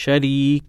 شريك.